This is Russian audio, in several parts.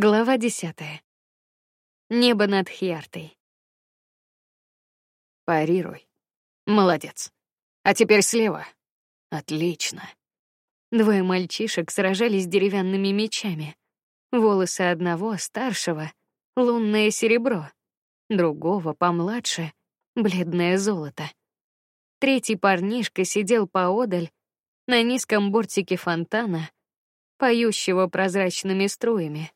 Глава десятая. Небо над Хьяртой. Парируй. Молодец. А теперь слева. Отлично. Двое мальчишек сражались деревянными мечами. Волосы одного старшего лунное серебро, другого помладше бледное золото. Третий парнишка сидел поодаль на низком бортике фонтана, поющего прозрачными струями.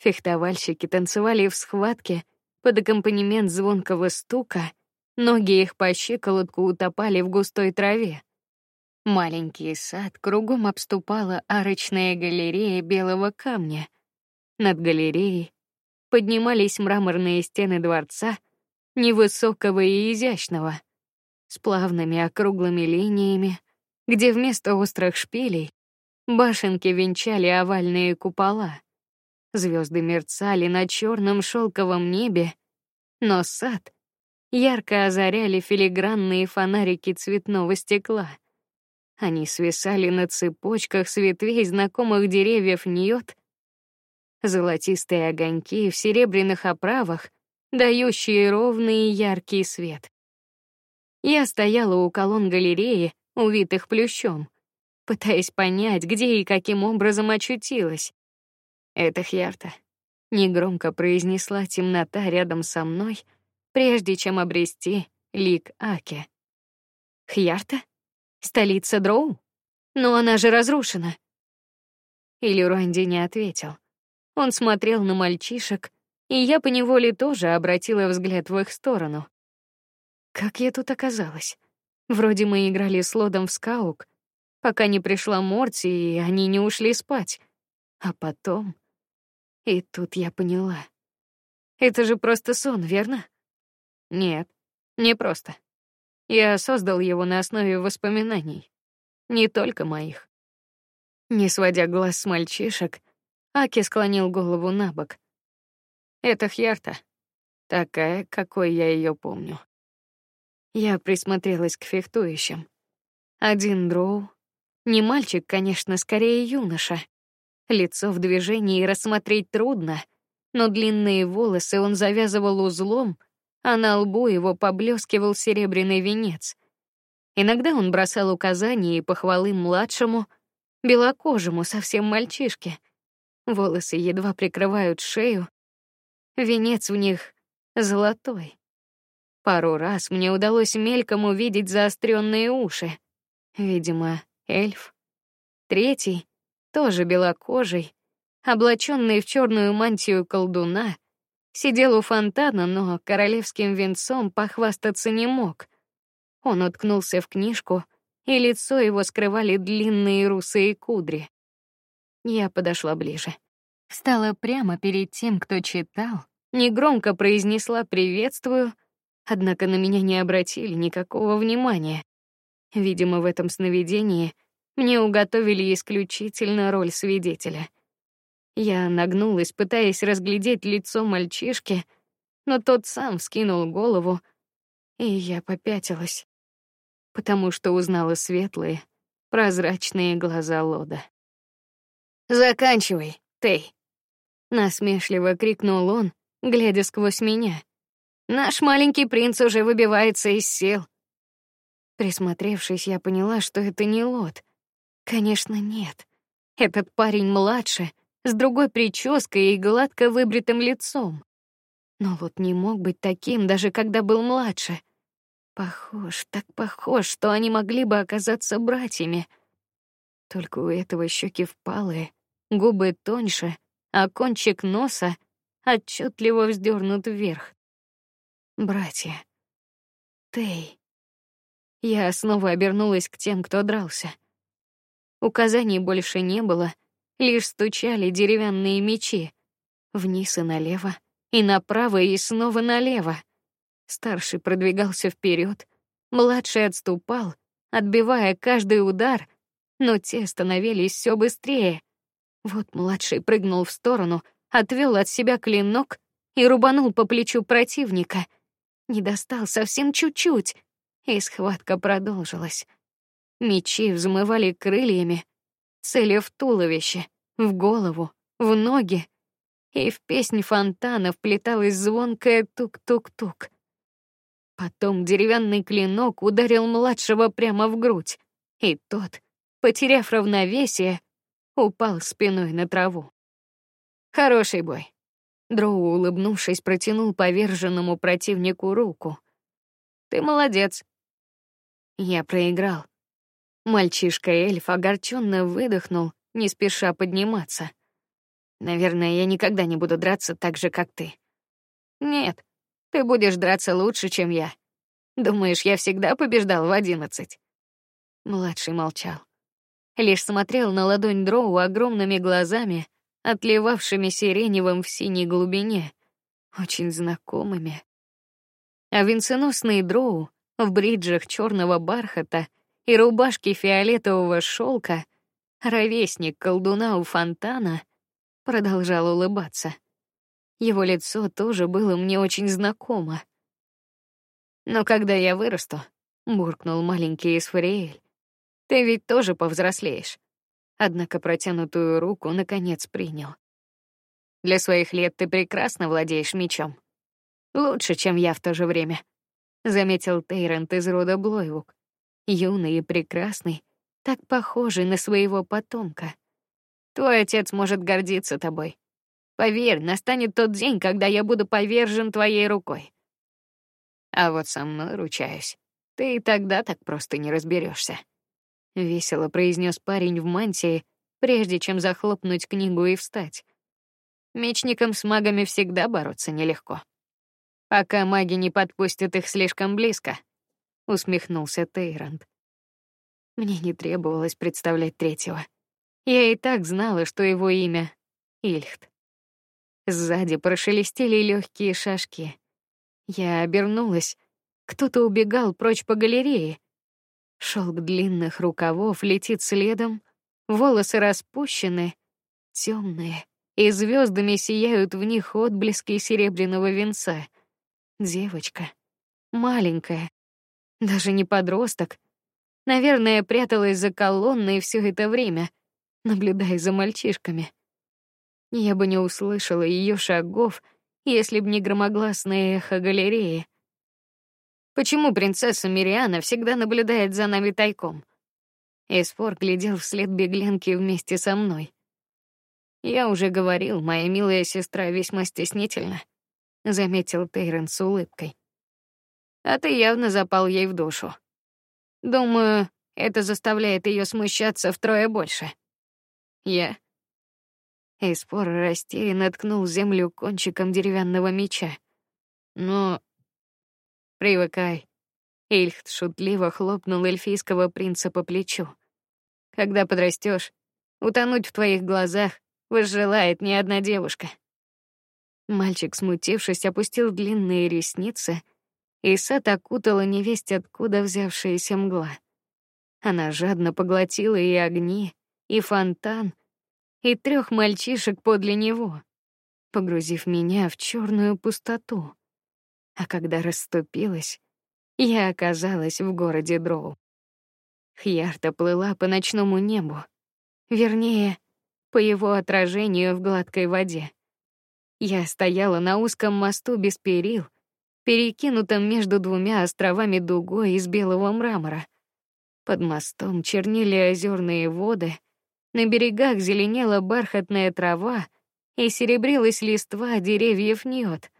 Фехтовальщики танцевали в схватке под аккомпанемент звонкого стука, ноги их по щиколотку утопали в густой траве. Маленький сад кругом обступала арочная галерея белого камня. Над галереей поднимались мраморные стены дворца, невысокого и изящного, с плавными округлыми линиями, где вместо острых шпилей башенки венчали овальные купола. Звезды мерцали на черном шелковом небе, но сад ярко озаряли филигранные фонарики цветного стекла. Они свисали на цепочках с ветвей знакомых деревьев ньот, золотистые огоньки в серебряных оправах, дающие ровный и яркий свет. Я стояла у колонн галереи, увитых плющом, пытаясь понять, где и каким образом очутилась. Это Хьярта. Негромко произнесла темнота рядом со мной, прежде чем обрести лик Аки. Хьярта? Столица Дроу? Но она же разрушена. Или Ронди не ответил. Он смотрел на мальчишек, и я поневоле тоже обратила взгляд в их сторону. Как я тут оказалась? Вроде мы играли с Лодом в скаук, пока не пришла Морти, и они не ушли спать. А потом и тут я поняла. Это же просто сон, верно? Нет, не просто. Я создал его на основе воспоминаний, не только моих. Не сводя глаз с мальчишек, Аки склонил голову на бок. Это Хьярта, такая, какой я ее помню. Я присмотрелась к фехтующим. Один дроу, не мальчик, конечно, скорее юноша. Лицо в движении рассмотреть трудно, но длинные волосы он завязывал узлом, а на лбу его поблескивал серебряный венец. Иногда он бросал указания и похвалы младшему, белокожему, совсем мальчишке. Волосы едва прикрывают шею, венец в них золотой. Пару раз мне удалось мельком увидеть заостренные уши. Видимо, эльф. Третий тоже белокожий, облаченный в черную мантию колдуна, сидел у фонтана, но королевским венцом похвастаться не мог. Он уткнулся в книжку, и лицо его скрывали длинные русые кудри. Я подошла ближе, встала прямо перед тем, кто читал, негромко произнесла приветствую, однако на меня не обратили никакого внимания. Видимо, в этом сновидении мне уготовили исключительно роль свидетеля. Я нагнулась, пытаясь разглядеть лицо мальчишки, но тот сам скинул голову, и я попятилась, потому что узнала светлые, прозрачные глаза Лода. Заканчивай, Тей, насмешливо крикнул он, глядя сквозь меня. Наш маленький принц уже выбивается из сил. Присмотревшись, я поняла, что это не Лод. Конечно, нет. Этот парень младше, с другой прической и гладко выбритым лицом. Но вот не мог быть таким, даже когда был младше. Похож, так похож, что они могли бы оказаться братьями. Только у этого щеки впалые, губы тоньше, а кончик носа отчетливо вздернут вверх. Братья. Тей. Я снова обернулась к тем, кто дрался. Указаний больше не было, лишь стучали деревянные мечи вниз и налево, и направо и снова налево. Старший продвигался вперед, младший отступал, отбивая каждый удар, но те становились все быстрее. Вот младший прыгнул в сторону, отвел от себя клинок и рубанул по плечу противника. Не достал совсем чуть-чуть, и схватка продолжилась. Мечи взмывали крыльями, целя в туловище, в голову, в ноги, и в песнь фонтана вплеталась звонкая тук-тук-тук. Потом деревянный клинок ударил младшего прямо в грудь, и тот, потеряв равновесие, упал спиной на траву. Хороший бой. Дроу, улыбнувшись, протянул поверженному противнику руку. Ты молодец. Я проиграл. Мальчишка-эльф огорченно выдохнул, не спеша подниматься. Наверное, я никогда не буду драться так же, как ты. Нет, ты будешь драться лучше, чем я. Думаешь, я всегда побеждал в одиннадцать? Младший молчал, лишь смотрел на ладонь Дроу огромными глазами, отливавшими сиреневым в синей глубине, очень знакомыми. А венценосный Дроу в бриджах черного бархата и рубашке фиолетового шелка, ровесник колдуна у фонтана, продолжал улыбаться. Его лицо тоже было мне очень знакомо. Но когда я вырасту, буркнул маленький Исфариэль, ты ведь тоже повзрослеешь. Однако протянутую руку наконец принял. Для своих лет ты прекрасно владеешь мечом. Лучше, чем я в то же время, заметил Тейрент из рода Блойвук юный и прекрасный, так похожий на своего потомка. Твой отец может гордиться тобой. Поверь, настанет тот день, когда я буду повержен твоей рукой. А вот со мной ручаюсь, ты и тогда так просто не разберешься. Весело произнес парень в мантии, прежде чем захлопнуть книгу и встать. Мечникам с магами всегда бороться нелегко, пока маги не подпустят их слишком близко усмехнулся Тейранд. Мне не требовалось представлять третьего. Я и так знала, что его имя Ильхт. Сзади прошелестели легкие шажки. Я обернулась. Кто-то убегал прочь по галерее. Шелк длинных рукавов летит следом, волосы распущены, темные, и звездами сияют в них отблески серебряного венца. Девочка, маленькая, даже не подросток. Наверное, пряталась за колонной все это время, наблюдая за мальчишками. Я бы не услышала ее шагов, если б не громогласное эхо галереи. Почему принцесса Мириана всегда наблюдает за нами тайком? Эсфор глядел вслед беглянки вместе со мной. Я уже говорил, моя милая сестра весьма стеснительна, заметил Тейрен с улыбкой а ты явно запал ей в душу. Думаю, это заставляет ее смущаться втрое больше. Я. Эспор растерянно ткнул землю кончиком деревянного меча. Но привыкай. Ильхт шутливо хлопнул эльфийского принца по плечу. Когда подрастешь, утонуть в твоих глазах возжелает не одна девушка. Мальчик, смутившись, опустил длинные ресницы и сад окутала невесть откуда взявшаяся мгла. Она жадно поглотила и огни, и фонтан, и трех мальчишек подле него, погрузив меня в черную пустоту. А когда расступилась, я оказалась в городе Дроу. Хьярта плыла по ночному небу, вернее, по его отражению в гладкой воде. Я стояла на узком мосту без перил, перекинутом между двумя островами дугой из белого мрамора. Под мостом чернили озерные воды, на берегах зеленела бархатная трава и серебрилась листва деревьев ньот.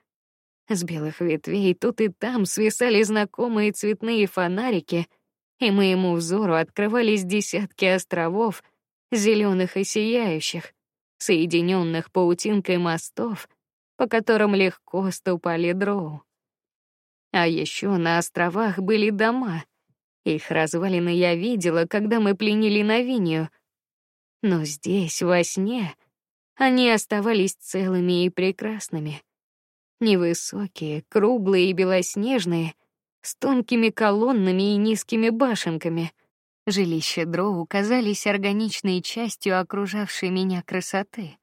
С белых ветвей тут и там свисали знакомые цветные фонарики, и моему взору открывались десятки островов, зеленых и сияющих, соединенных паутинкой мостов, по которым легко ступали дроу. А еще на островах были дома. Их развалины я видела, когда мы пленили Новинию. Но здесь, во сне, они оставались целыми и прекрасными. Невысокие, круглые и белоснежные, с тонкими колоннами и низкими башенками. Жилища Дроу казались органичной частью окружавшей меня красоты.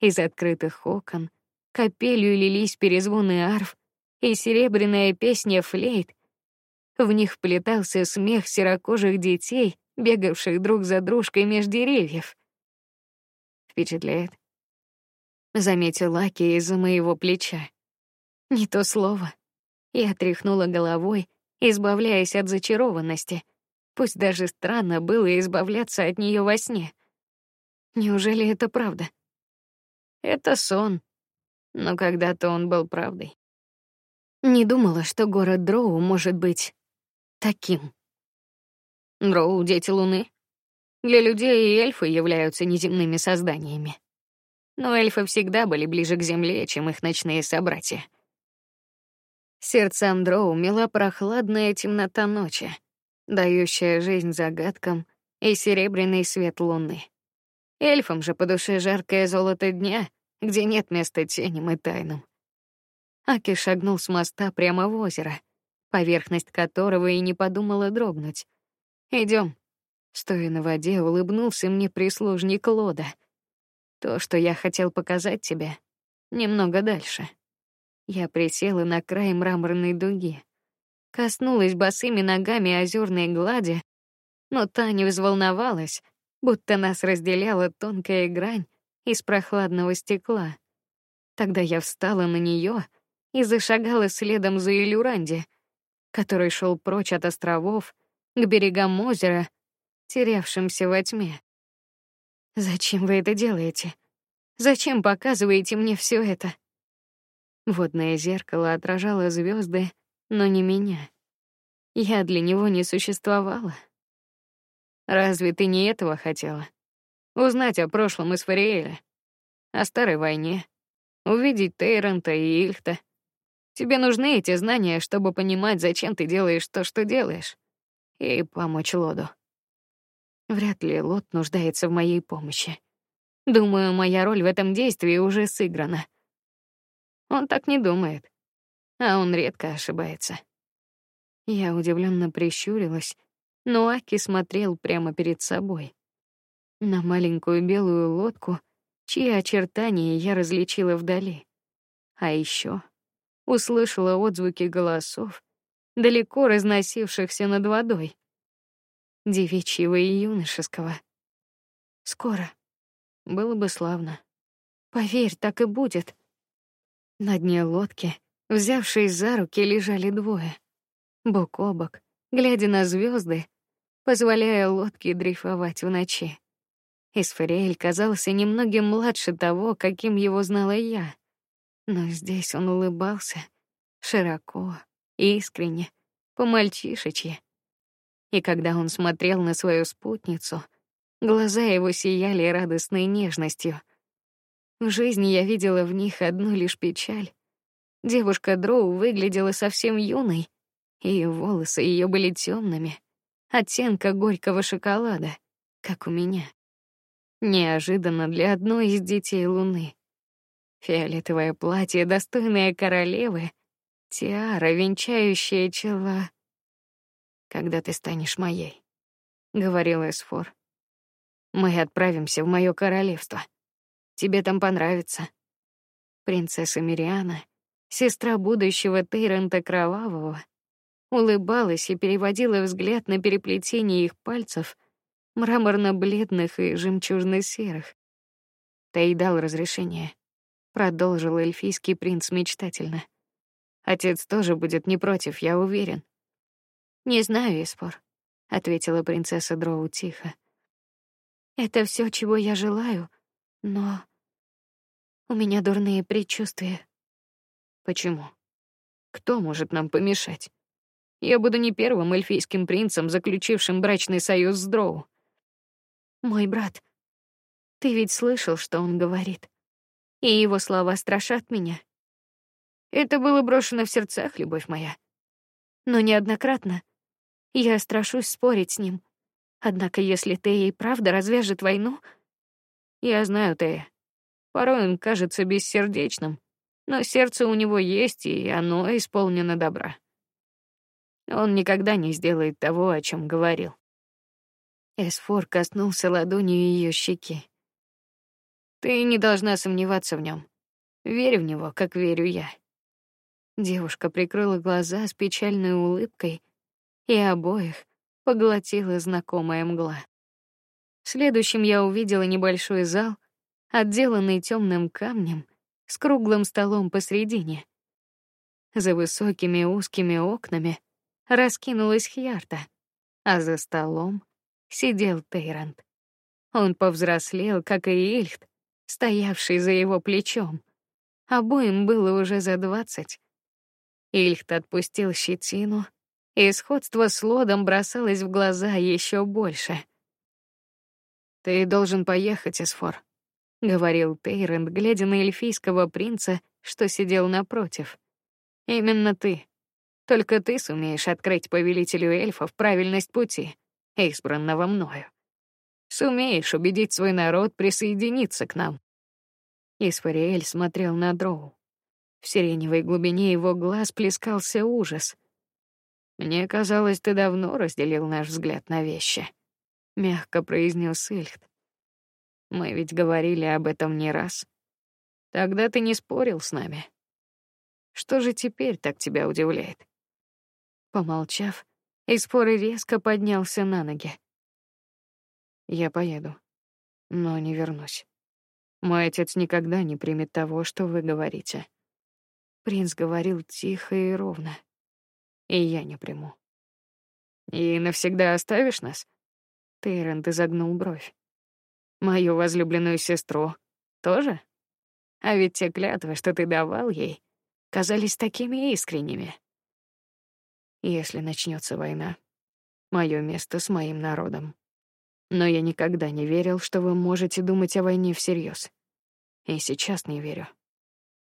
Из открытых окон капелью лились перезвоны арф, и серебряная песня флейт. В них плетался смех серокожих детей, бегавших друг за дружкой меж деревьев. Впечатляет. заметил Аки из-за моего плеча. Не то слово. Я тряхнула головой, избавляясь от зачарованности. Пусть даже странно было избавляться от нее во сне. Неужели это правда? Это сон. Но когда-то он был правдой. Не думала, что город Дроу может быть таким. Дроу — дети Луны. Для людей и эльфы являются неземными созданиями. Но эльфы всегда были ближе к Земле, чем их ночные собратья. Сердце Андроу мела прохладная темнота ночи, дающая жизнь загадкам и серебряный свет луны. Эльфам же по душе жаркое золото дня, где нет места теням и тайнам. Аки шагнул с моста прямо в озеро, поверхность которого и не подумала дрогнуть. Идем. Стоя на воде, улыбнулся мне прислужник Лода. То, что я хотел показать тебе, немного дальше. Я присела на край мраморной дуги, коснулась босыми ногами озерной глади, но та не взволновалась, будто нас разделяла тонкая грань из прохладного стекла. Тогда я встала на нее и зашагала следом за Илюранди, который шел прочь от островов к берегам озера, терявшимся во тьме. Зачем вы это делаете? Зачем показываете мне все это? Водное зеркало отражало звезды, но не меня. Я для него не существовала. Разве ты не этого хотела? Узнать о прошлом из Фариэля, о старой войне, увидеть Тейрента и Ильхта. Тебе нужны эти знания, чтобы понимать, зачем ты делаешь то, что делаешь, и помочь Лоду. Вряд ли Лот нуждается в моей помощи. Думаю, моя роль в этом действии уже сыграна. Он так не думает, а он редко ошибается. Я удивленно прищурилась, но Аки смотрел прямо перед собой на маленькую белую лодку, чьи очертания я различила вдали. А еще услышала отзвуки голосов, далеко разносившихся над водой, девичьего и юношеского. Скоро было бы славно. Поверь, так и будет. На дне лодки, взявшись за руки, лежали двое, бок о бок, глядя на звезды, позволяя лодке дрейфовать в ночи. Исфариэль казался немногим младше того, каким его знала я, но здесь он улыбался широко, искренне, по-мальчишечьи. И когда он смотрел на свою спутницу, глаза его сияли радостной нежностью — в жизни я видела в них одну лишь печаль. Девушка Дроу выглядела совсем юной, и волосы ее были темными, оттенка горького шоколада, как у меня. Неожиданно для одной из детей Луны. Фиолетовое платье, достойное королевы, тиара, венчающая чела. Когда ты станешь моей, говорил Эсфор, мы отправимся в мое королевство. Тебе там понравится. Принцесса Мириана, сестра будущего Тейрента Кровавого, улыбалась и переводила взгляд на переплетение их пальцев, мраморно-бледных и жемчужно-серых. Тей дал разрешение. Продолжил эльфийский принц мечтательно. Отец тоже будет не против, я уверен. Не знаю, Испор, ответила принцесса Дроу тихо. Это все, чего я желаю, но у меня дурные предчувствия. Почему? Кто может нам помешать? Я буду не первым эльфийским принцем, заключившим брачный союз с Дроу. Мой брат. Ты ведь слышал, что он говорит? И его слова страшат меня. Это было брошено в сердцах, любовь моя. Но неоднократно я страшусь спорить с ним. Однако, если ты и правда развяжет войну, я знаю Тея. Порой он кажется бессердечным, но сердце у него есть, и оно исполнено добра. Он никогда не сделает того, о чем говорил. Эсфор коснулся ладонью ее щеки. Ты не должна сомневаться в нем. Верь в него, как верю я. Девушка прикрыла глаза с печальной улыбкой, и обоих поглотила знакомая мгла. Следующим я увидела небольшой зал, отделанный темным камнем, с круглым столом посредине. За высокими узкими окнами раскинулась хьярта, а за столом сидел Тейрант. Он повзрослел, как и Ильхт, стоявший за его плечом. Обоим было уже за двадцать. Ильхт отпустил щетину, и сходство с Лодом бросалось в глаза еще больше. Ты должен поехать, Эсфор, говорил Тейрент, глядя на эльфийского принца, что сидел напротив. Именно ты. Только ты сумеешь открыть повелителю эльфов правильность пути, избранного мною. Сумеешь убедить свой народ присоединиться к нам. Исфариэль смотрел на Дроу. В сиреневой глубине его глаз плескался ужас. Мне казалось, ты давно разделил наш взгляд на вещи, мягко произнес Ильхт. Мы ведь говорили об этом не раз. Тогда ты не спорил с нами. Что же теперь так тебя удивляет? Помолчав, Испоры резко поднялся на ноги. Я поеду, но не вернусь. Мой отец никогда не примет того, что вы говорите. Принц говорил тихо и ровно. И я не приму. И навсегда оставишь нас? Тейрент изогнул бровь. Мою возлюбленную сестру тоже? А ведь те клятвы, что ты давал ей, казались такими искренними. Если начнется война, мое место с моим народом. Но я никогда не верил, что вы можете думать о войне всерьез. И сейчас не верю.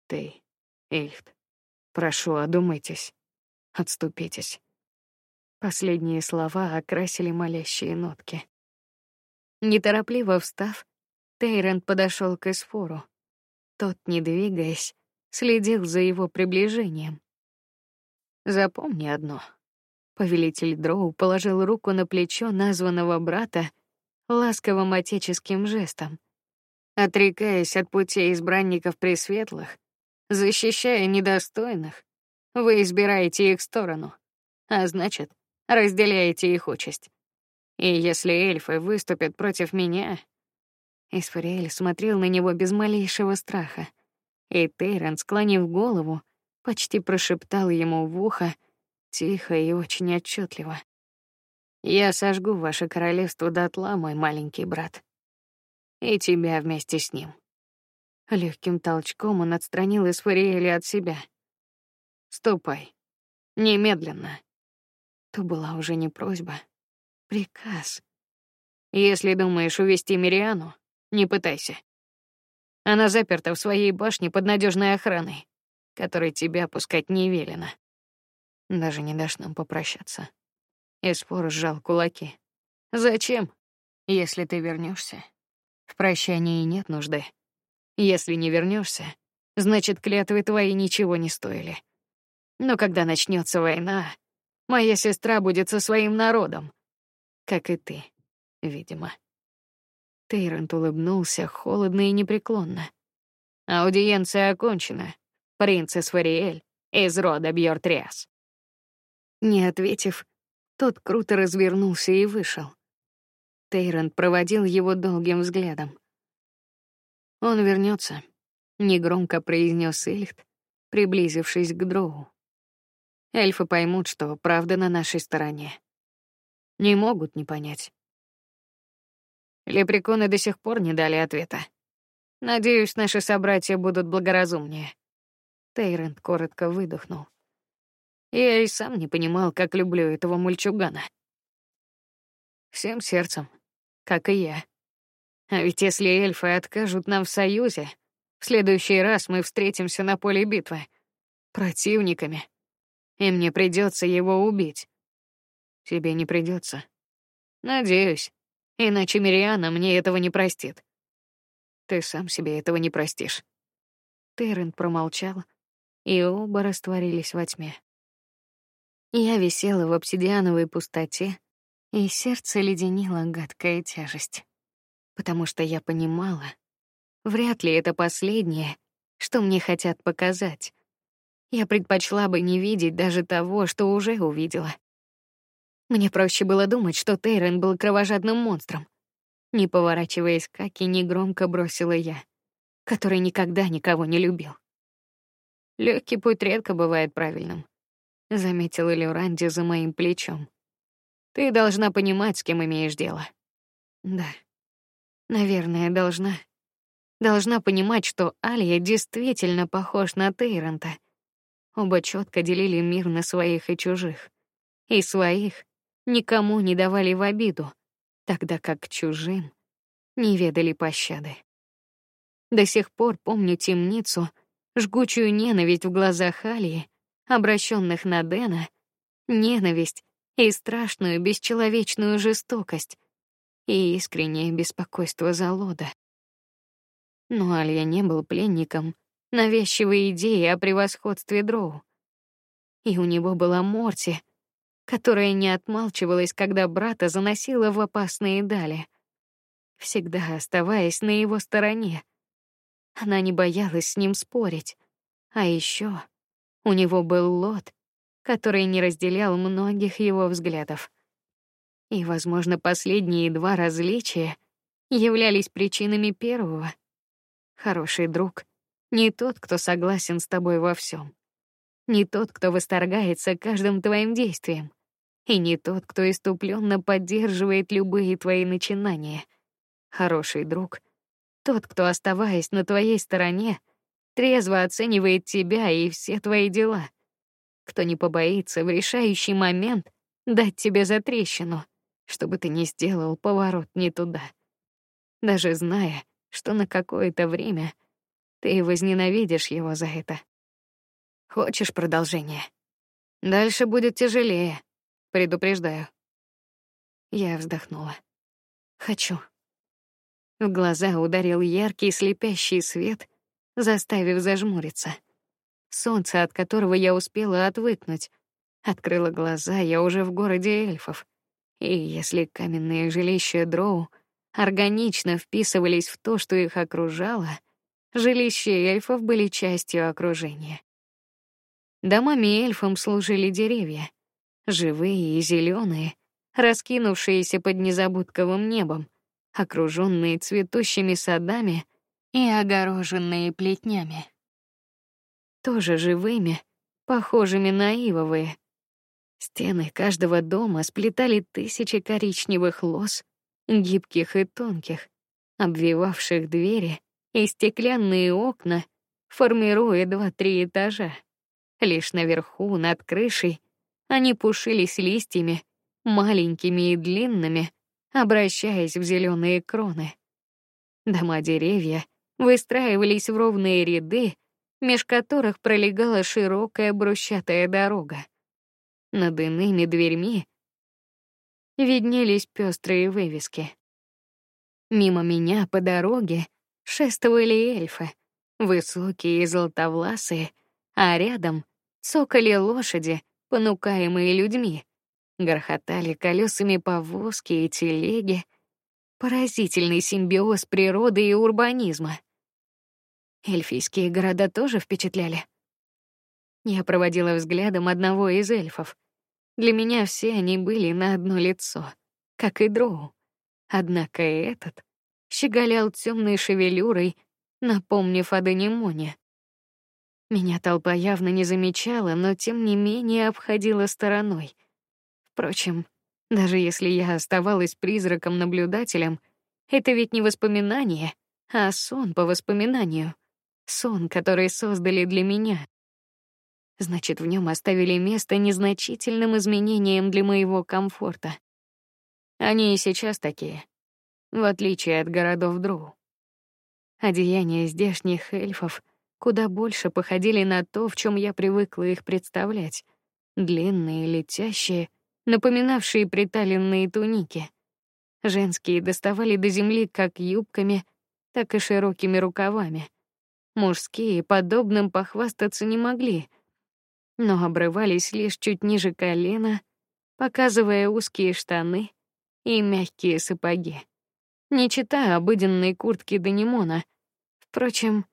Ты, Эльфт, прошу, одумайтесь, отступитесь. Последние слова окрасили молящие нотки. Неторопливо встав, Тейрент подошел к Эсфору. Тот, не двигаясь, следил за его приближением. Запомни одно. Повелитель Дроу положил руку на плечо названного брата ласковым отеческим жестом. Отрекаясь от путей избранников пресветлых, защищая недостойных, вы избираете их сторону, а значит, разделяете их участь. И если эльфы выступят против меня, Исфариэль смотрел на него без малейшего страха, и Тейрон, склонив голову, почти прошептал ему в ухо тихо и очень отчетливо: "Я сожгу ваше королевство дотла, мой маленький брат, и тебя вместе с ним". Легким толчком он отстранил Исфариэля от себя. "Ступай, немедленно". То была уже не просьба, приказ. Если думаешь увести Мириану, не пытайся. Она заперта в своей башне под надежной охраной которой тебя пускать не велено. Даже не дашь нам попрощаться. Эспор сжал кулаки. Зачем? Если ты вернешься, в прощании нет нужды. Если не вернешься, значит клятвы твои ничего не стоили. Но когда начнется война, моя сестра будет со своим народом, как и ты, видимо. Тейрент улыбнулся холодно и непреклонно. Аудиенция окончена принцесс Фариэль из рода Бьортриас. Не ответив, тот круто развернулся и вышел. Тейрент проводил его долгим взглядом. Он вернется, негромко произнес Эльхт, приблизившись к Дроу. Эльфы поймут, что правда на нашей стороне. Не могут не понять. Лепреконы до сих пор не дали ответа. Надеюсь, наши собратья будут благоразумнее. Тейрент коротко выдохнул. Я и сам не понимал, как люблю этого мальчугана. Всем сердцем, как и я. А ведь если эльфы откажут нам в союзе, в следующий раз мы встретимся на поле битвы противниками, и мне придется его убить. Тебе не придется. Надеюсь, иначе Мириана мне этого не простит. Ты сам себе этого не простишь. Террент промолчал, и оба растворились во тьме. Я висела в обсидиановой пустоте, и сердце леденило гадкая тяжесть, потому что я понимала, вряд ли это последнее, что мне хотят показать. Я предпочла бы не видеть даже того, что уже увидела. Мне проще было думать, что Тейрен был кровожадным монстром. Не поворачиваясь к Аки, негромко бросила я: который никогда никого не любил. Легкий путь редко бывает правильным, заметила Люранди за моим плечом. Ты должна понимать, с кем имеешь дело. Да. Наверное, должна. Должна понимать, что Алия действительно похож на Тейранта. Оба четко делили мир на своих и чужих. И своих никому не давали в обиду, тогда как чужим не ведали пощады. До сих пор помню темницу, жгучую ненависть в глазах Алии, обращенных на Дэна, ненависть и страшную бесчеловечную жестокость и искреннее беспокойство за Лода. Но Алия не был пленником навязчивой идеи о превосходстве Дроу. И у него была Морти, которая не отмалчивалась, когда брата заносила в опасные дали, всегда оставаясь на его стороне. Она не боялась с ним спорить. А еще у него был Лот, который не разделял многих его взглядов. И, возможно, последние два различия являлись причинами первого. Хороший друг не тот, кто согласен с тобой во всем, не тот, кто восторгается каждым твоим действием, и не тот, кто иступленно поддерживает любые твои начинания. Хороший друг тот, кто оставаясь на твоей стороне, трезво оценивает тебя и все твои дела, кто не побоится в решающий момент дать тебе затрещину, чтобы ты не сделал поворот не туда, даже зная, что на какое-то время ты возненавидишь его за это. Хочешь продолжение? Дальше будет тяжелее. Предупреждаю. Я вздохнула. Хочу. В глаза ударил яркий слепящий свет, заставив зажмуриться. Солнце, от которого я успела отвыкнуть, открыла глаза, я уже в городе эльфов. И если каменные жилища Дроу органично вписывались в то, что их окружало, жилища эльфов были частью окружения. Домами эльфам служили деревья, живые и зеленые, раскинувшиеся под незабудковым небом, окруженные цветущими садами и огороженные плетнями. Тоже живыми, похожими на ивовые. Стены каждого дома сплетали тысячи коричневых лоз, гибких и тонких, обвивавших двери и стеклянные окна, формируя два-три этажа. Лишь наверху, над крышей, они пушились листьями, маленькими и длинными, обращаясь в зеленые кроны. Дома-деревья выстраивались в ровные ряды, меж которых пролегала широкая брусчатая дорога. Над иными дверьми виднелись пестрые вывески. Мимо меня по дороге шествовали эльфы, высокие и золотовласые, а рядом цокали лошади, понукаемые людьми, грохотали колесами повозки и телеги. Поразительный симбиоз природы и урбанизма. Эльфийские города тоже впечатляли. Я проводила взглядом одного из эльфов. Для меня все они были на одно лицо, как и дроу. Однако этот щеголял темной шевелюрой, напомнив о Данимоне. Меня толпа явно не замечала, но тем не менее обходила стороной. Впрочем, даже если я оставалась призраком-наблюдателем, это ведь не воспоминание, а сон по воспоминанию, сон, который создали для меня. Значит, в нем оставили место незначительным изменениям для моего комфорта. Они и сейчас такие, в отличие от городов Дру. Одеяния здешних эльфов куда больше походили на то, в чем я привыкла их представлять: длинные, летящие, напоминавшие приталенные туники. Женские доставали до земли как юбками, так и широкими рукавами. Мужские подобным похвастаться не могли, но обрывались лишь чуть ниже колена, показывая узкие штаны и мягкие сапоги. Не читая обыденной куртки Данимона. Впрочем,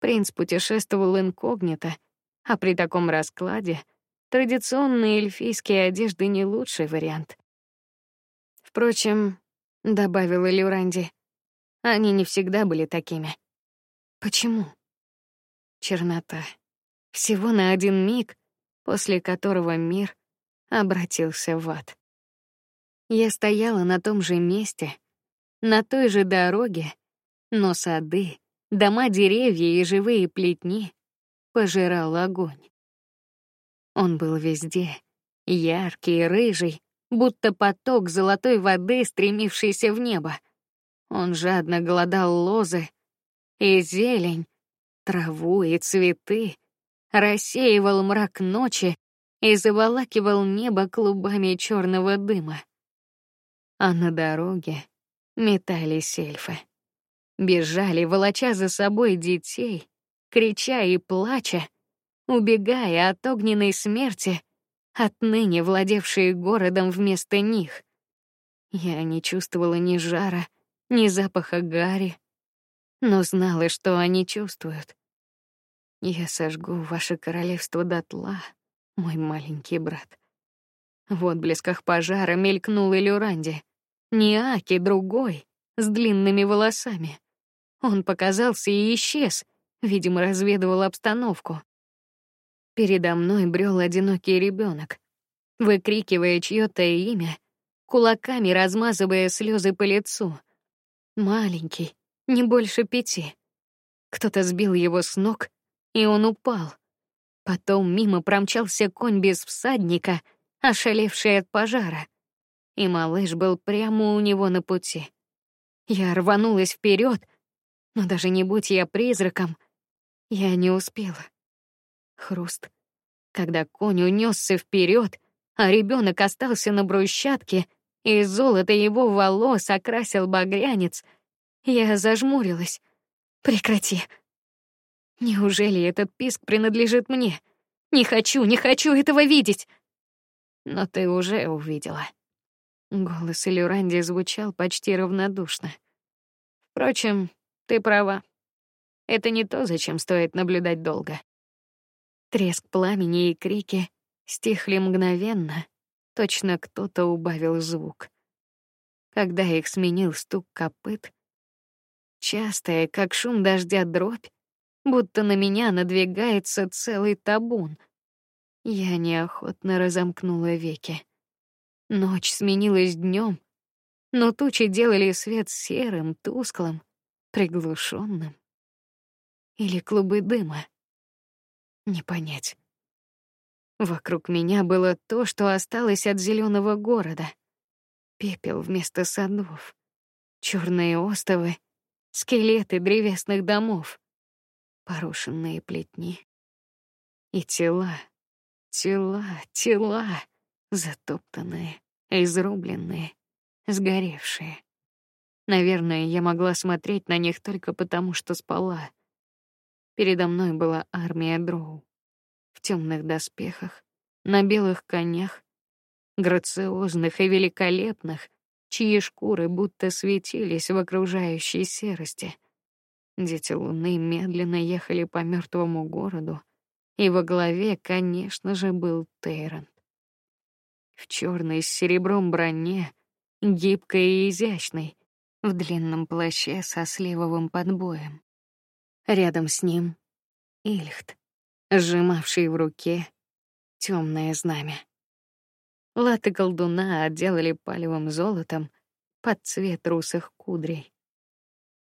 Принц путешествовал инкогнито, а при таком раскладе традиционные эльфийские одежды не лучший вариант. Впрочем, добавила Люранди, они не всегда были такими. Почему? Чернота. Всего на один миг, после которого мир обратился в ад. Я стояла на том же месте, на той же дороге, но сады, дома, деревья и живые плетни пожирал огонь. Он был везде, яркий, рыжий, будто поток золотой воды, стремившийся в небо. Он жадно голодал лозы и зелень, траву и цветы, рассеивал мрак ночи и заволакивал небо клубами черного дыма. А на дороге метались эльфы. Бежали, волоча за собой детей, крича и плача, убегая от огненной смерти, отныне владевшей городом вместо них. Я не чувствовала ни жара, ни запаха гари, но знала, что они чувствуют. Я сожгу ваше королевство дотла, мой маленький брат. В отблесках пожара мелькнул Илюранди. Не Аки, другой, с длинными волосами. Он показался и исчез, видимо, разведывал обстановку. Передо мной брел одинокий ребенок, выкрикивая чьё-то имя, кулаками размазывая слезы по лицу. Маленький, не больше пяти. Кто-то сбил его с ног, и он упал. Потом мимо промчался конь без всадника, ошалевший от пожара, и малыш был прямо у него на пути. Я рванулась вперед, но даже не будь я призраком, я не успела. Хруст. Когда конь унесся вперед, а ребенок остался на брусчатке, и золото его волос окрасил багрянец, я зажмурилась. Прекрати. Неужели этот писк принадлежит мне? Не хочу, не хочу этого видеть. Но ты уже увидела. Голос Илюранди звучал почти равнодушно. Впрочем, ты права. Это не то, зачем стоит наблюдать долго. Треск пламени и крики стихли мгновенно, точно кто-то убавил звук. Когда их сменил стук копыт, частая, как шум дождя дробь, будто на меня надвигается целый табун. Я неохотно разомкнула веки. Ночь сменилась днем, но тучи делали свет серым, тусклым, приглушенным. Или клубы дыма. Не понять. Вокруг меня было то, что осталось от зеленого города. Пепел вместо садов, черные остовы, скелеты древесных домов, порушенные плетни и тела, тела, тела, затоптанные, изрубленные, сгоревшие. Наверное, я могла смотреть на них только потому, что спала. Передо мной была армия дроу в темных доспехах, на белых конях, грациозных и великолепных, чьи шкуры будто светились в окружающей серости. Дети Луны медленно ехали по мертвому городу, и во главе, конечно же, был Тейрон. В черной с серебром броне, гибкой и изящной, в длинном плаще со сливовым подбоем. Рядом с ним Ильхт, сжимавший в руке темное знамя. Латы колдуна отделали палевым золотом под цвет русых кудрей.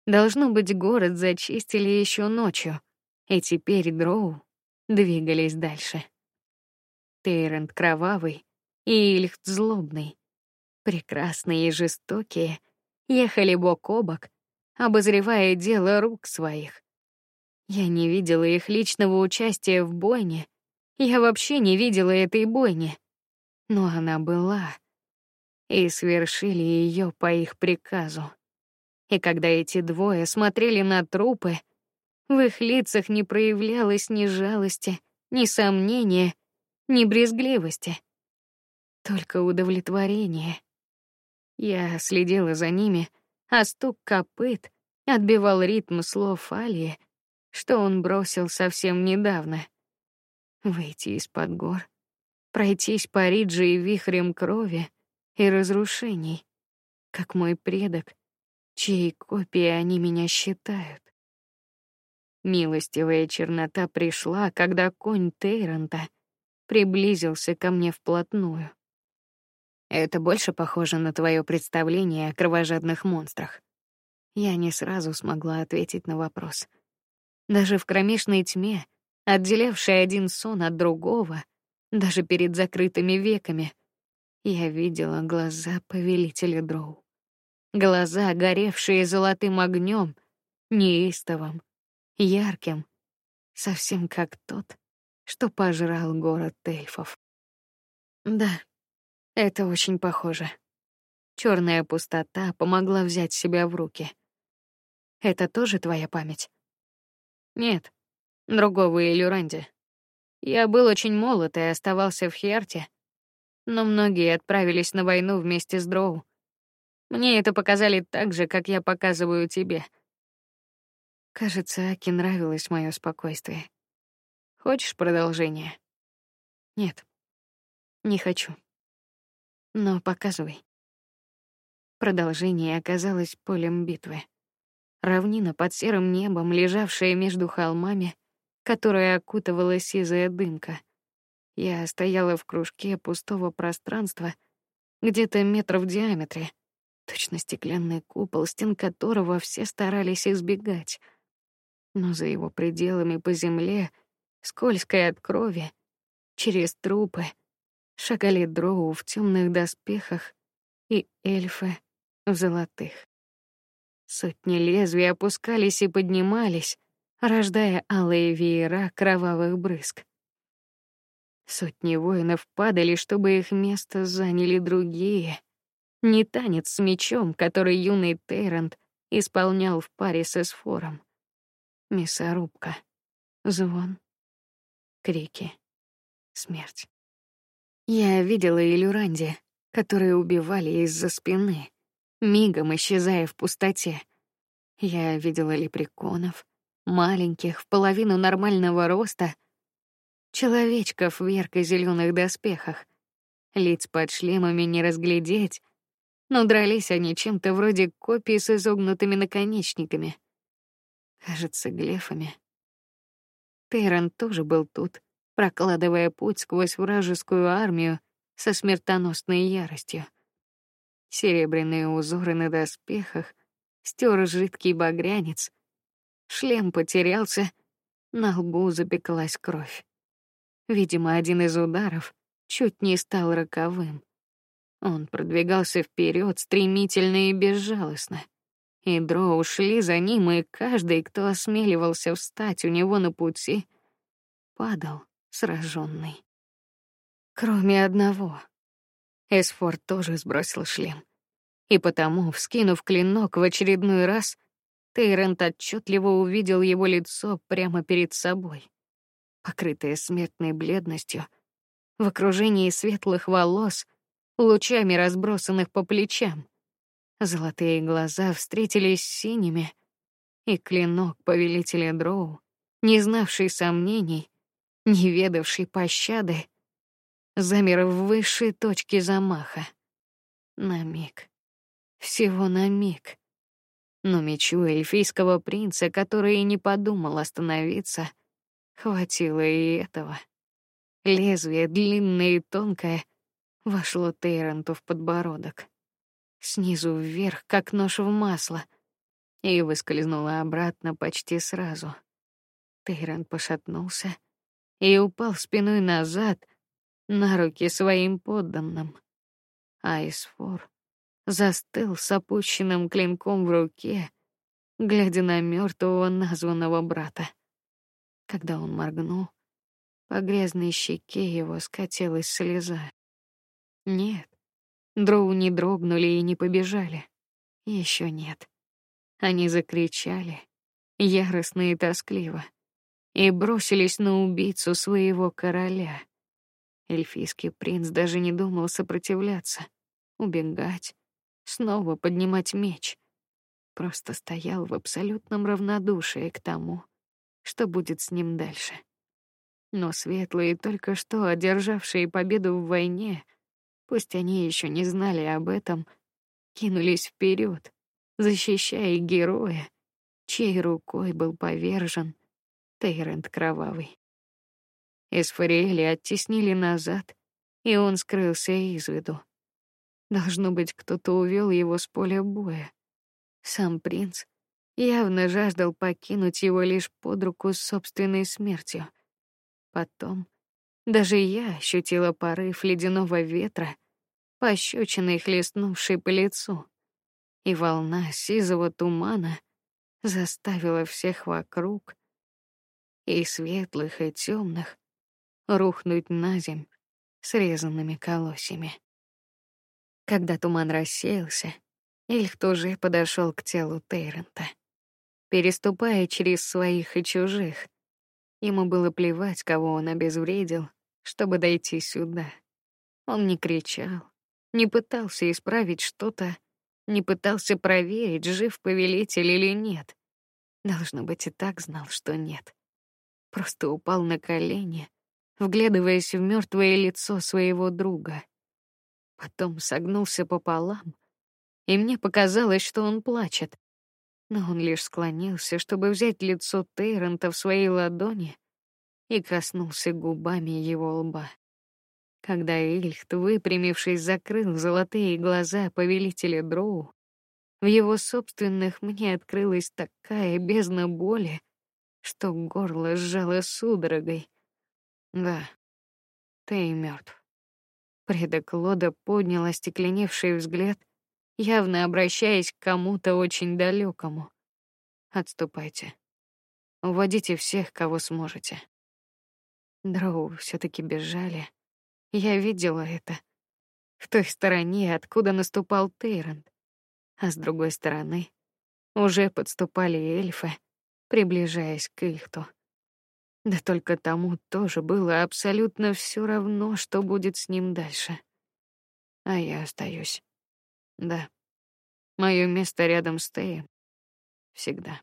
Должно быть, город зачистили еще ночью, и теперь дроу двигались дальше. Тейрент кровавый и Ильхт злобный, прекрасные и жестокие, ехали бок о бок, обозревая дело рук своих. Я не видела их личного участия в бойне. Я вообще не видела этой бойни. Но она была. И свершили ее по их приказу. И когда эти двое смотрели на трупы, в их лицах не проявлялось ни жалости, ни сомнения, ни брезгливости, только удовлетворение. Я следила за ними, а стук копыт отбивал ритм слов Алии, что он бросил совсем недавно. Выйти из-под гор, пройтись по Риджи и вихрем крови и разрушений, как мой предок, чьей копией они меня считают. Милостивая чернота пришла, когда конь Тейранта приблизился ко мне вплотную. Это больше похоже на твое представление о кровожадных монстрах. Я не сразу смогла ответить на вопрос. Даже в кромешной тьме, отделявшей один сон от другого, даже перед закрытыми веками, я видела глаза повелителя Дроу. Глаза, горевшие золотым огнем, неистовым, ярким, совсем как тот, что пожрал город эльфов. Да, это очень похоже. Черная пустота помогла взять себя в руки. Это тоже твоя память? Нет, другого Илюранди. Я был очень молод и оставался в Херте, но многие отправились на войну вместе с Дроу. Мне это показали так же, как я показываю тебе. Кажется, Аки нравилось мое спокойствие. Хочешь продолжение? Нет, не хочу. Но показывай. Продолжение оказалось полем битвы. Равнина под серым небом, лежавшая между холмами, которая окутывала сизая дымка. Я стояла в кружке пустого пространства, где-то метров в диаметре, точно стеклянный купол, стен которого все старались избегать. Но за его пределами по земле, скользкой от крови, через трупы, шагали дроу в темных доспехах и эльфы в золотых. Сотни лезвий опускались и поднимались, рождая алые веера кровавых брызг. Сотни воинов падали, чтобы их место заняли другие. Не танец с мечом, который юный Тейрант исполнял в паре с Эсфором. Мясорубка, звон, крики, смерть. Я видела Илюранди, которые убивали из-за спины, мигом исчезая в пустоте. Я видела лепреконов, маленьких, в половину нормального роста, человечков в ярко-зеленых доспехах. Лиц под шлемами не разглядеть, но дрались они чем-то вроде копий с изогнутыми наконечниками. Кажется, глефами. Тейрон тоже был тут, прокладывая путь сквозь вражескую армию со смертоносной яростью. Серебряные узоры на доспехах стер жидкий багрянец. Шлем потерялся, на лбу запеклась кровь. Видимо, один из ударов чуть не стал роковым. Он продвигался вперед стремительно и безжалостно. И дро ушли за ним, и каждый, кто осмеливался встать у него на пути, падал сраженный. Кроме одного. Эсфор тоже сбросил шлем. И потому, вскинув клинок в очередной раз, Тейрент отчетливо увидел его лицо прямо перед собой покрытая смертной бледностью, в окружении светлых волос, лучами разбросанных по плечам. Золотые глаза встретились с синими, и клинок повелителя Дроу, не знавший сомнений, не ведавший пощады, замер в высшей точке замаха. На миг, всего на миг. Но мечу эльфийского принца, который и не подумал остановиться, Хватило и этого. Лезвие длинное и тонкое вошло Тейранту в подбородок, снизу вверх, как нож в масло, и выскользнуло обратно почти сразу. Тейрант пошатнулся и упал спиной назад на руки своим подданным. Айсфор застыл с опущенным клинком в руке, глядя на мертвого названного брата. Когда он моргнул, по грязной щеке его скатилась слеза. Нет, дроу не дрогнули и не побежали. Еще нет. Они закричали, яростно и тоскливо, и бросились на убийцу своего короля. Эльфийский принц даже не думал сопротивляться, убегать, снова поднимать меч. Просто стоял в абсолютном равнодушии к тому, что будет с ним дальше. Но светлые, только что одержавшие победу в войне, пусть они еще не знали об этом, кинулись вперед, защищая героя, чьей рукой был повержен Тейрент кровавый. Эсфариэли оттеснили назад, и он скрылся из виду. Должно быть, кто-то увел его с поля боя. Сам принц явно жаждал покинуть его лишь под руку с собственной смертью. Потом даже я ощутила порыв ледяного ветра, пощечиной хлестнувший по лицу, и волна сизого тумана заставила всех вокруг и светлых, и темных рухнуть на земь срезанными колосьями. Когда туман рассеялся, Эльх тоже подошел к телу Тейрента, переступая через своих и чужих. Ему было плевать, кого он обезвредил, чтобы дойти сюда. Он не кричал, не пытался исправить что-то, не пытался проверить, жив повелитель или нет. Должно быть, и так знал, что нет. Просто упал на колени, вглядываясь в мертвое лицо своего друга. Потом согнулся пополам, и мне показалось, что он плачет. Но он лишь склонился, чтобы взять лицо Тейрента в свои ладони и коснулся губами его лба. Когда Ильхт, выпрямившись, закрыл золотые глаза повелителя Дроу, в его собственных мне открылась такая бездна боли, что горло сжало судорогой. Да, ты мертв. Предок Лода поднял остекленевший взгляд, явно обращаясь к кому-то очень далекому. Отступайте. Уводите всех, кого сможете. Дроу все-таки бежали. Я видела это. В той стороне, откуда наступал Тейранд, а с другой стороны уже подступали эльфы, приближаясь к Ихту. Да только тому тоже было абсолютно все равно, что будет с ним дальше. А я остаюсь. Да. Мое место рядом с Теем. Всегда.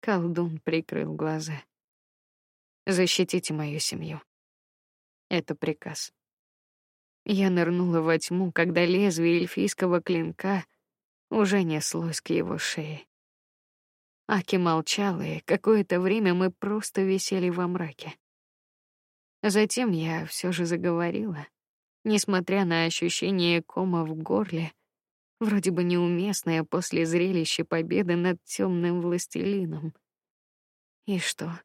Колдун прикрыл глаза. Защитите мою семью. Это приказ. Я нырнула во тьму, когда лезвие эльфийского клинка уже неслось к его шее. Аки молчала, и какое-то время мы просто висели во мраке. Затем я все же заговорила, несмотря на ощущение кома в горле, вроде бы неуместное после зрелища победы над темным властелином. И что?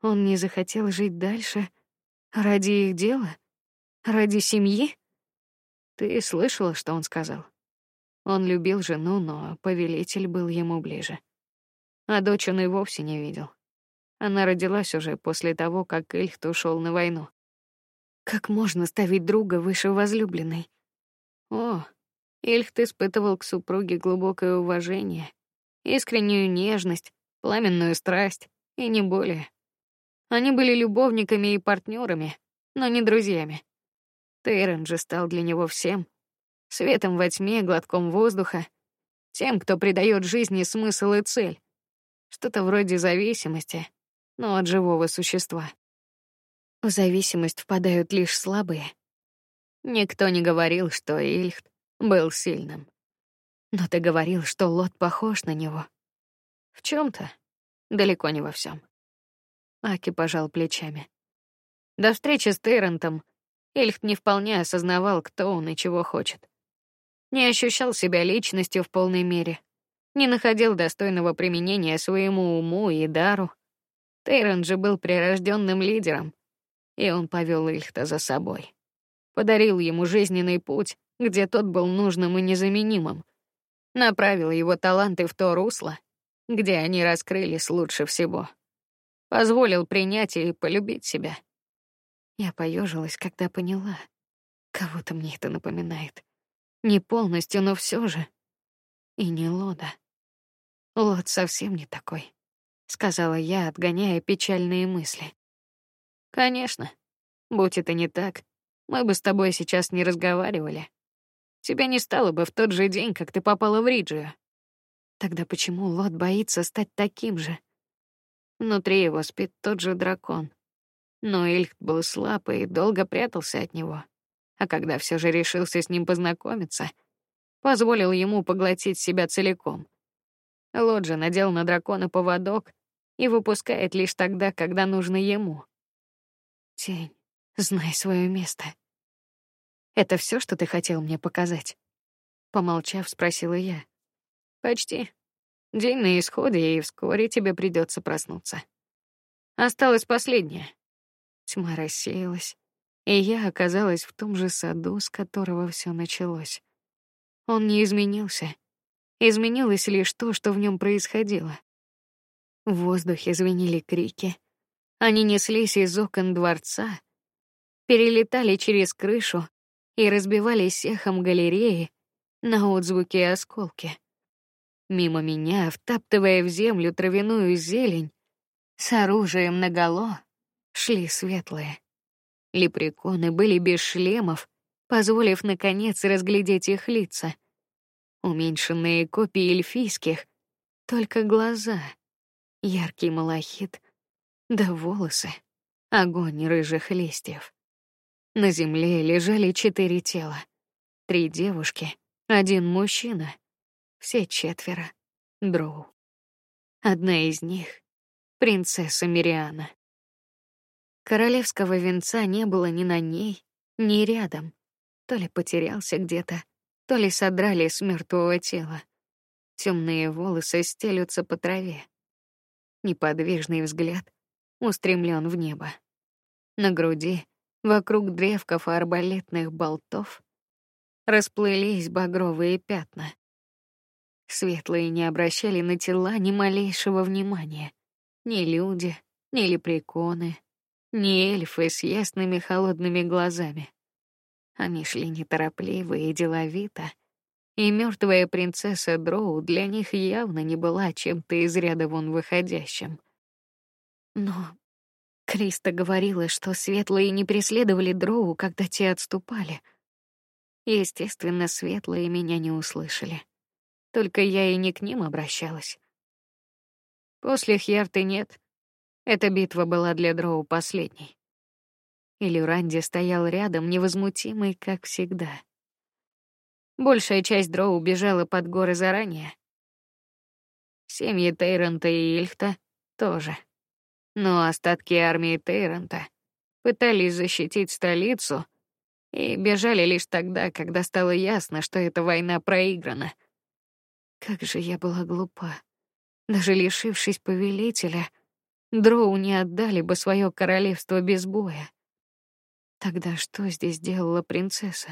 Он не захотел жить дальше ради их дела, ради семьи. Ты слышала, что он сказал? Он любил жену, но повелитель был ему ближе. А дочь он и вовсе не видел. Она родилась уже после того, как Эльхт ушел на войну. Как можно ставить друга выше возлюбленной? О, Эльхт испытывал к супруге глубокое уважение, искреннюю нежность, пламенную страсть и не более. Они были любовниками и партнерами, но не друзьями. Тейрон же стал для него всем: светом во тьме, глотком воздуха, тем, кто придает жизни смысл и цель. Что-то вроде зависимости, но от живого существа. В зависимость впадают лишь слабые. Никто не говорил, что Ильхт был сильным. Но ты говорил, что Лот похож на него. В чем то далеко не во всем. Аки пожал плечами. До встречи с Тейрентом Эльхт не вполне осознавал, кто он и чего хочет. Не ощущал себя личностью в полной мере, не находил достойного применения своему уму и дару. Тейрон же был прирожденным лидером, и он повел Эльхта за собой, подарил ему жизненный путь, где тот был нужным и незаменимым, направил его таланты в то русло, где они раскрылись лучше всего позволил принять и полюбить себя. Я поежилась, когда поняла, кого-то мне это напоминает. Не полностью, но все же. И не Лода. Лод совсем не такой, сказала я, отгоняя печальные мысли. Конечно. Будь это не так, мы бы с тобой сейчас не разговаривали. Тебя не стало бы в тот же день, как ты попала в Риджию. Тогда почему Лот боится стать таким же? Внутри его спит тот же дракон. Но Эльхт был слаб и долго прятался от него. А когда все же решился с ним познакомиться, позволил ему поглотить себя целиком. Лоджи надел на дракона поводок и выпускает лишь тогда, когда нужно ему. Тень, знай свое место. Это все, что ты хотел мне показать? Помолчав, спросила я. Почти. День на исходе, и вскоре тебе придется проснуться. Осталось последнее. Тьма рассеялась, и я оказалась в том же саду, с которого все началось. Он не изменился. Изменилось лишь то, что в нем происходило. В воздухе звенели крики. Они неслись из окон дворца, перелетали через крышу и разбивались эхом галереи на отзвуки и осколки. Мимо меня, втаптывая в землю травяную зелень, с оружием наголо, шли светлые. Лепреконы были без шлемов, позволив наконец разглядеть их лица. Уменьшенные копии эльфийских, только глаза, яркий малахит, да волосы, огонь рыжих листьев. На земле лежали четыре тела: три девушки, один мужчина, все четверо дроу. Одна из них принцесса Мириана. Королевского венца не было ни на ней, ни рядом. То ли потерялся где-то, то ли содрали с мертвого тела. Темные волосы стелются по траве. Неподвижный взгляд устремлен в небо. На груди, вокруг древков и арбалетных болтов, расплылись багровые пятна. Светлые не обращали на тела ни малейшего внимания. Ни люди, ни лепреконы, ни эльфы с ясными холодными глазами. Они шли неторопливо и деловито, и мертвая принцесса Дроу для них явно не была чем-то из ряда вон выходящим. Но Криста говорила, что светлые не преследовали Дроу, когда те отступали. Естественно, светлые меня не услышали. Только я и не к ним обращалась. После Хьярты нет. Эта битва была для Дроу последней. И Люранди стоял рядом, невозмутимый, как всегда. Большая часть Дроу бежала под горы заранее. Семьи Тейранта и Ильхта тоже. Но остатки армии Тейранта пытались защитить столицу и бежали лишь тогда, когда стало ясно, что эта война проиграна. Как же я была глупа. Даже лишившись повелителя, Дроу не отдали бы свое королевство без боя. Тогда что здесь делала принцесса?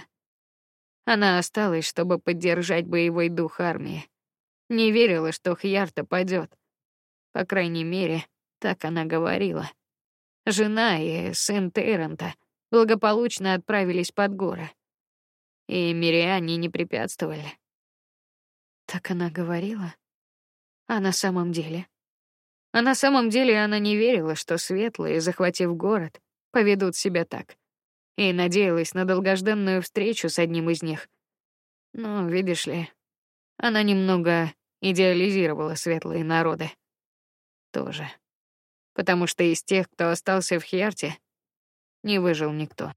Она осталась, чтобы поддержать боевой дух армии. Не верила, что Хьярта падет. По крайней мере, так она говорила. Жена и сын Тейранта благополучно отправились под горы, и миряне не препятствовали. Так она говорила. А на самом деле? А на самом деле она не верила, что светлые, захватив город, поведут себя так, и надеялась на долгожданную встречу с одним из них. Но видишь ли, она немного идеализировала светлые народы. Тоже. Потому что из тех, кто остался в Хьярте, не выжил никто.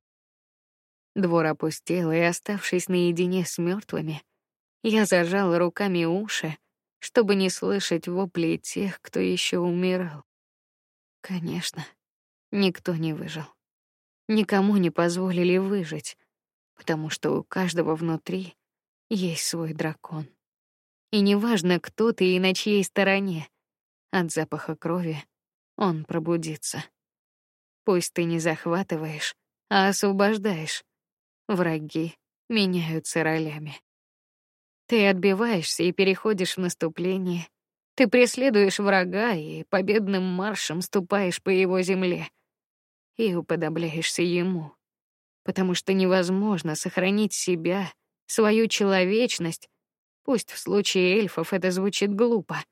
Двор опустел, и оставшись наедине с мертвыми, я зажал руками уши, чтобы не слышать вопли тех, кто еще умирал. Конечно, никто не выжил. Никому не позволили выжить, потому что у каждого внутри есть свой дракон. И неважно, кто ты и на чьей стороне, от запаха крови он пробудится. Пусть ты не захватываешь, а освобождаешь. Враги меняются ролями. Ты отбиваешься и переходишь в наступление. Ты преследуешь врага и победным маршем ступаешь по его земле и уподобляешься ему, потому что невозможно сохранить себя, свою человечность. Пусть в случае эльфов это звучит глупо,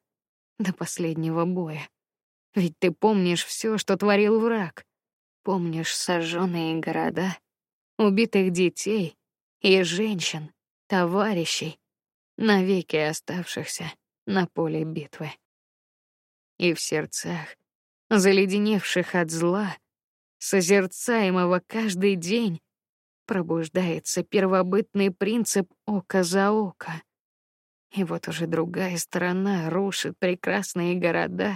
до последнего боя. Ведь ты помнишь все, что творил враг, помнишь сожженные города, убитых детей и женщин, товарищей навеки оставшихся на поле битвы. И в сердцах, заледеневших от зла, созерцаемого каждый день, пробуждается первобытный принцип око за око. И вот уже другая сторона рушит прекрасные города,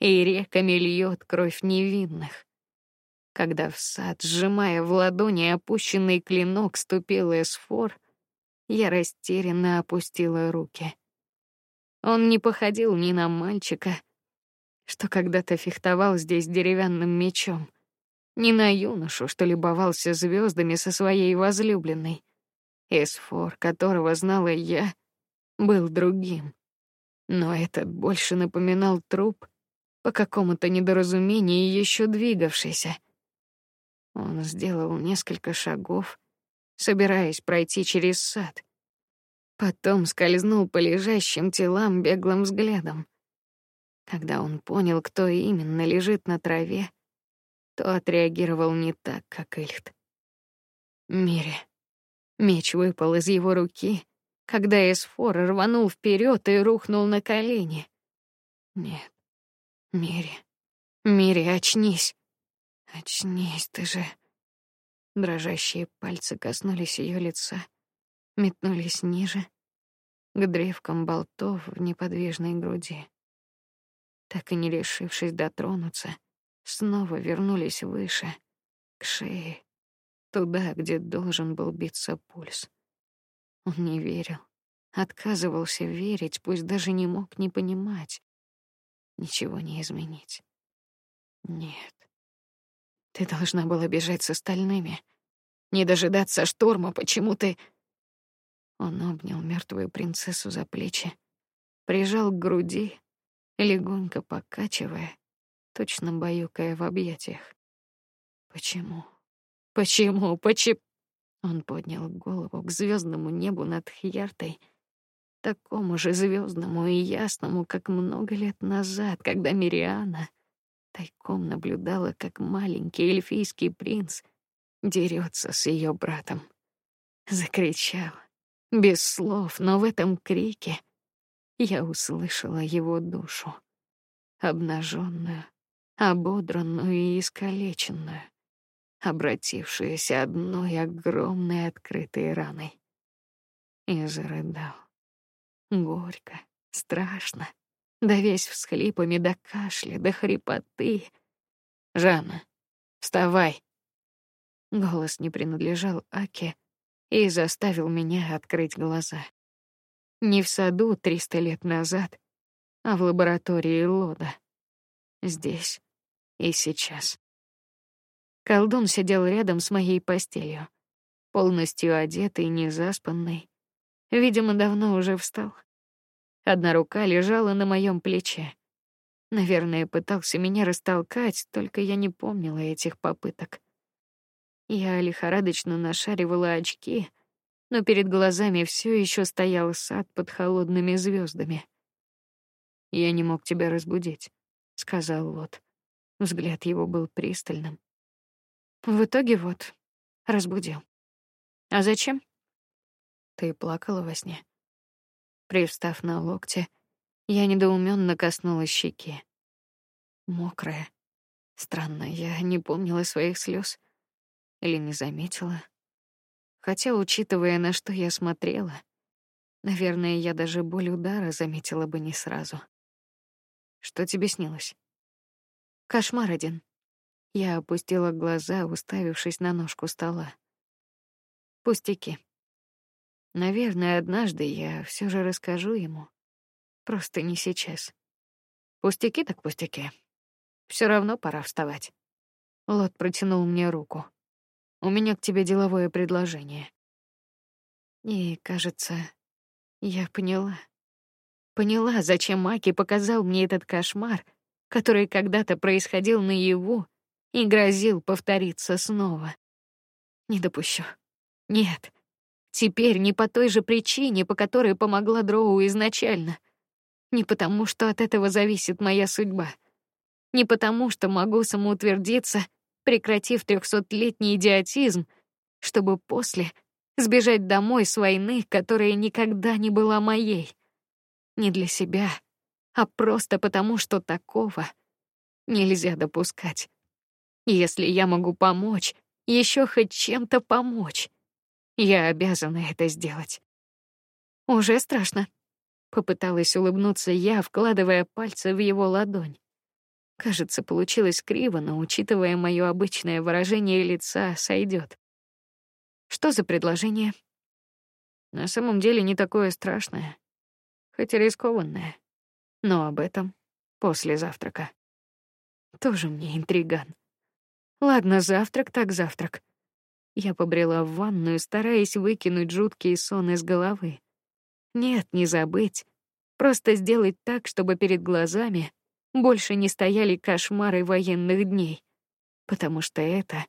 и реками льет кровь невинных. Когда в сад, сжимая в ладони опущенный клинок, ступил Эсфор, я растерянно опустила руки. Он не походил ни на мальчика, что когда-то фехтовал здесь деревянным мечом, ни на юношу, что любовался звездами со своей возлюбленной. Эсфор, которого знала я, был другим. Но этот больше напоминал труп, по какому-то недоразумению еще двигавшийся. Он сделал несколько шагов, собираясь пройти через сад. Потом скользнул по лежащим телам беглым взглядом. Когда он понял, кто именно лежит на траве, то отреагировал не так, как Эльфт. Мире. Меч выпал из его руки, когда Эсфор рванул вперед и рухнул на колени. Нет, Мири, Мири, очнись, очнись, ты же. Дрожащие пальцы коснулись ее лица, метнулись ниже, к древкам болтов в неподвижной груди. Так и не решившись дотронуться, снова вернулись выше, к шее, туда, где должен был биться пульс. Он не верил, отказывался верить, пусть даже не мог не понимать. Ничего не изменить. Нет. Ты должна была бежать с остальными, не дожидаться шторма. Почему ты? Он обнял мертвую принцессу за плечи, прижал к груди, легонько покачивая, точно баюкая в объятиях. Почему? Почему? Почему? Он поднял голову к звездному небу над Хьяртой, такому же звездному и ясному, как много лет назад, когда Мириана тайком наблюдала, как маленький эльфийский принц дерется с ее братом. Закричал без слов, но в этом крике я услышала его душу, обнаженную, ободранную и искалеченную обратившаяся одной огромной открытой раной. И зарыдал. Горько, страшно, да весь всхлипами до кашля, до хрипоты. Жанна, вставай. Голос не принадлежал Аке и заставил меня открыть глаза. Не в саду триста лет назад, а в лаборатории Лода. Здесь и сейчас. Колдун сидел рядом с моей постелью, полностью одетый, незаспанный. Видимо, давно уже встал. Одна рука лежала на моем плече. Наверное, пытался меня растолкать, только я не помнила этих попыток. Я лихорадочно нашаривала очки, но перед глазами все еще стоял сад под холодными звездами. Я не мог тебя разбудить, сказал Лот. Взгляд его был пристальным. В итоге вот разбудил. А зачем? Ты плакала во сне. Привстав на локте, я недоуменно коснулась щеки. Мокрая. Странно, я не помнила своих слез или не заметила. Хотя, учитывая, на что я смотрела, наверное, я даже боль удара заметила бы не сразу. Что тебе снилось? Кошмар один. Я опустила глаза, уставившись на ножку стола. Пустяки. Наверное, однажды я все же расскажу ему. Просто не сейчас. Пустяки так пустяки. Все равно пора вставать. Лот протянул мне руку. У меня к тебе деловое предложение. И, кажется, я поняла. Поняла, зачем Маки показал мне этот кошмар, который когда-то происходил наяву и грозил повториться снова. Не допущу. Нет. Теперь не по той же причине, по которой помогла Дроу изначально. Не потому, что от этого зависит моя судьба. Не потому, что могу самоутвердиться, прекратив трехсотлетний идиотизм, чтобы после сбежать домой с войны, которая никогда не была моей. Не для себя, а просто потому, что такого нельзя допускать. Если я могу помочь, еще хоть чем-то помочь, я обязана это сделать. Уже страшно. Попыталась улыбнуться я, вкладывая пальцы в его ладонь. Кажется, получилось криво, но учитывая мое обычное выражение лица, сойдет. Что за предложение? На самом деле не такое страшное, хоть и рискованное. Но об этом после завтрака. Тоже мне интриган. Ладно, завтрак так завтрак. Я побрела в ванную, стараясь выкинуть жуткий сон из головы. Нет, не забыть. Просто сделать так, чтобы перед глазами больше не стояли кошмары военных дней, потому что это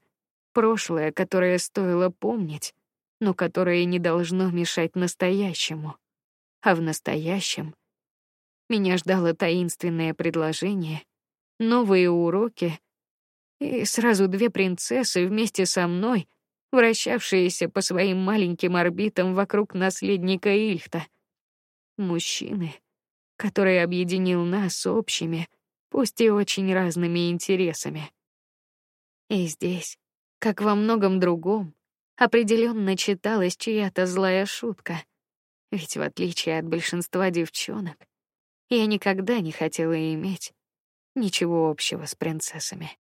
прошлое, которое стоило помнить, но которое не должно мешать настоящему. А в настоящем меня ждало таинственное предложение, новые уроки и сразу две принцессы вместе со мной, вращавшиеся по своим маленьким орбитам вокруг наследника Ильхта. Мужчины, который объединил нас общими, пусть и очень разными интересами. И здесь, как во многом другом, определенно читалась чья-то злая шутка. Ведь в отличие от большинства девчонок, я никогда не хотела иметь ничего общего с принцессами.